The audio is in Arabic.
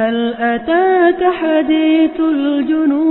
هل أتاك حديث الجنود